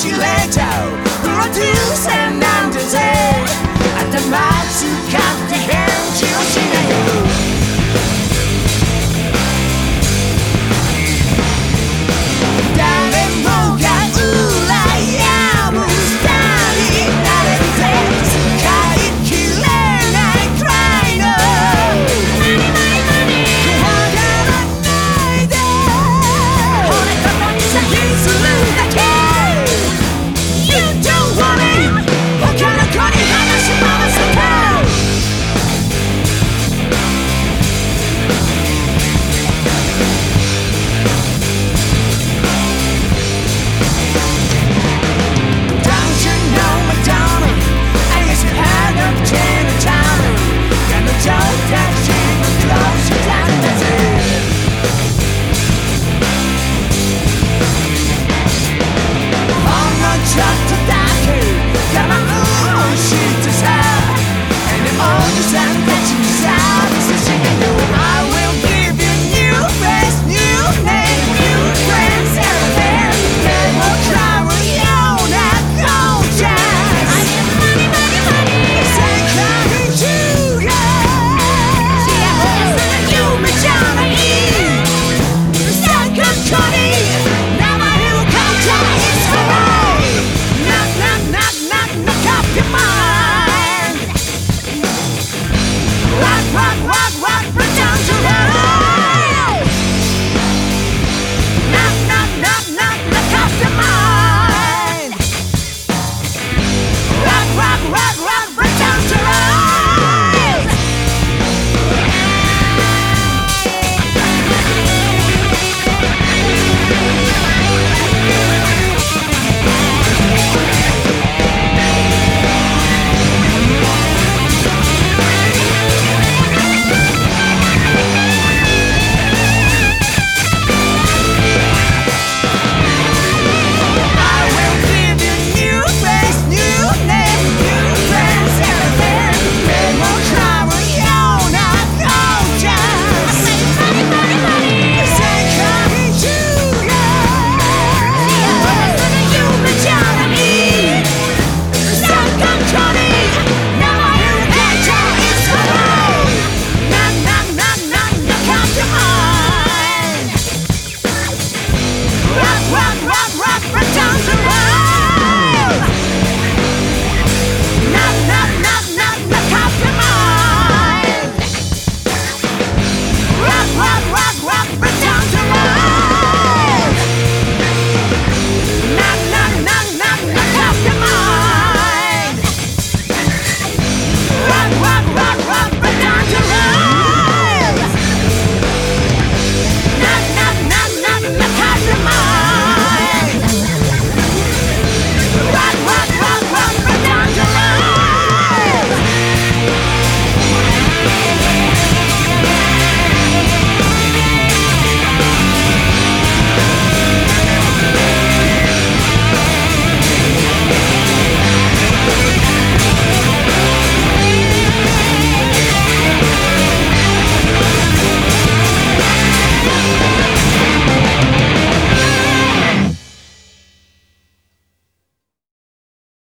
she let out. There are and undertakes.